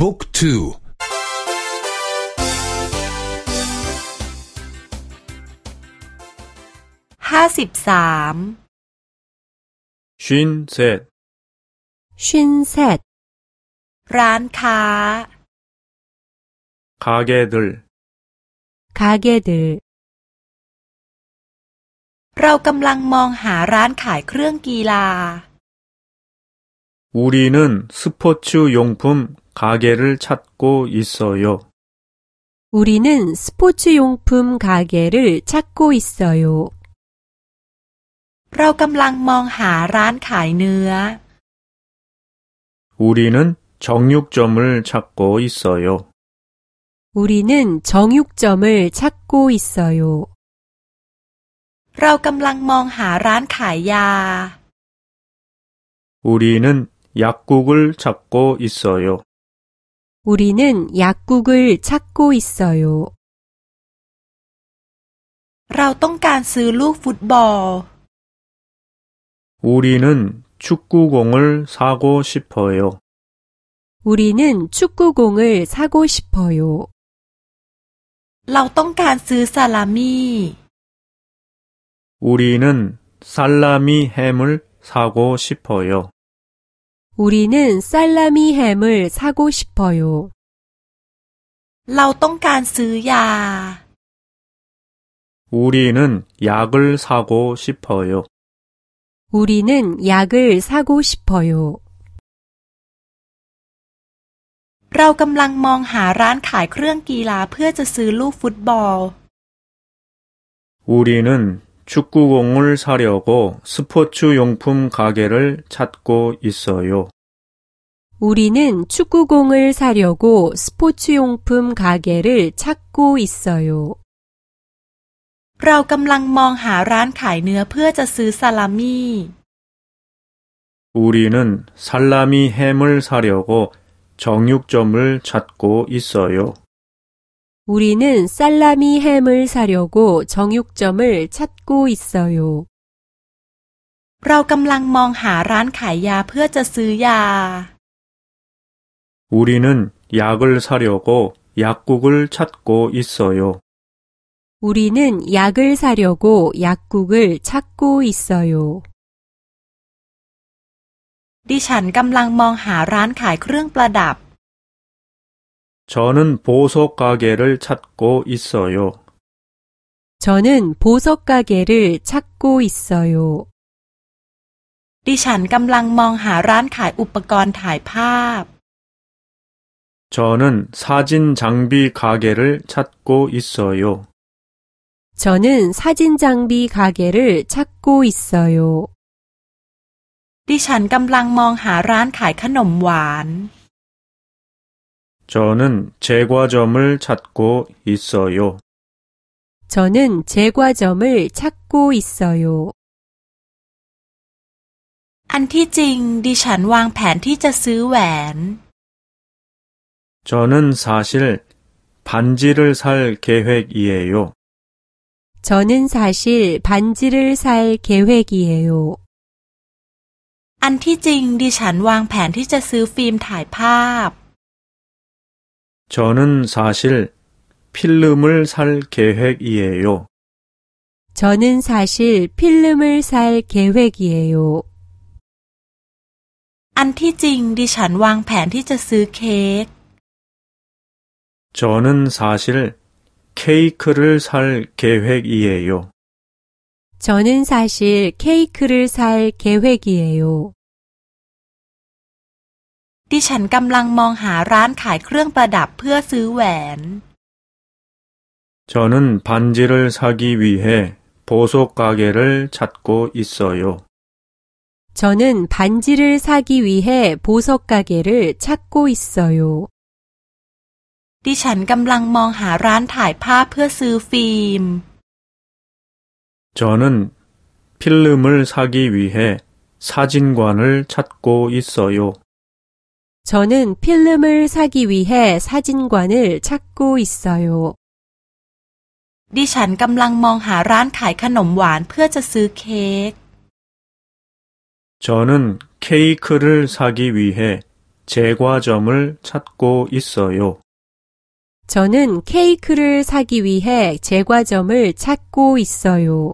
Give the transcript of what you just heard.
บุ๊กทูห้าสิบสามชินเซตชินเซตร้านค้า가게들 가게들เรากำลังมองหาร้านขายเครื่องกีฬา 우리는 스포츠 용품 가게를 찾고 있어요. 우리는 스포츠 용품 가게를 찾고 있어요. เรากำลังมองหาร้านขายเนื้อ 우리는 정육점을 찾고 있어요. 우리는 정육점을 찾고 있어요. เรากำลังมองหาร้านขายยา 우리는 약국을 찾고 있어요. 우리는 약국을 찾고 있어요. เราต้องการซื้อลูกฟุตบอล 우리는 축구공을 사고 싶어요. 우리는 축구공을 사고 싶어요. เราต้องการซื้อซาลามี่ 우리는 살라미 햄을 사고 싶어요. 우리는 살라미 햄을 사고 싶어요. เราต้องการซื้อยา 우리는 약을 사고 싶어요. 우리는 약을 사고 싶어요. เรากำลังมองหาร้านขายเครื่องกีฬาเพื่อจะซื้อลูกฟุตบอล 우리는 축구공을 사려고 스포츠 용품 가게를 찾고 있어요. 우리는 축구공을 사려고 스포츠용품 가게를 찾고 있어요. เรากำลังมองหาร้านขายเนื้อเพื่อจะซื้อซาลามี่ 우리는 살라미 햄을 사려고 정육점을 찾고 있어요. 우리는 살라미 햄을 사려고 정육점을 찾고 있어요. เรากำลังมองหาร้านขายยาเพื่อจะซื้อยา 우리는 약을 사려고 약국을 찾고 있어요. 우리는 약을 사려고 약국을 찾고 있어요. ดิฉันกำลังมองหาร้านขายเครื่องประดับ 저는 보석 가게를 찾고 있어요. 저는 보석 가게를 찾고 있어요. ดิฉันกำลังมองหาร้านขายอุปกรณ์ถ่ายภาพ 저는 사진 장비 가게를 찾고 있어요. 저는 사진 장비 가게를 찾고 있어요. ดิฉันกำลังมองหาร้านขายขนมหวาน 저는 제과점을 찾고 있어요. 저는 제과점을 찾고 있어요. อันที่จริงดิฉันวางแผนที่จะซื้อแหวน 저는 사실 반지를 살 계획이에요. 저는 사실 반지를 살 계획이에요. อันที่จริงดิฉันวางแผนที่จะซื้อฟิล์มถ่ายภาพ 저는 사실 필름을 살 계획이에요. 저는 사실 필름을 살 계획이에요. อันที่จริงดิฉันวางแผนที่จะซื้อเค้ก 저는 사실 케이크를 살 계획이에요. 저는 사실 케이크를 살 계획이에요. ดิฉันกำลังมองหาร้านขายเครื่องประดับเพื่อซื้อแหวน 저는 반지를 사기 위해 보석 가게를 찾고 있어요. 저는 반지를 사기 위해 보석 가게를 찾고 있어요. ดิฉันกำลังมองหาร้านถ่ายภาพเพื่อซื้อฟิล์ม 저는 필름을 사기 위해 사진관을 찾고 있어요. 저는 필름을 사기 위해 사진관을 찾고 있어요. ดิฉันกำลังมองหาร้านขายขนมหวานเพื่อจะซื้อเค้ก 저는 케이크를 사기 위해 제과점을 찾고 있어요. 저는 케이크를 사기 위해 제과점을 찾고 있어요.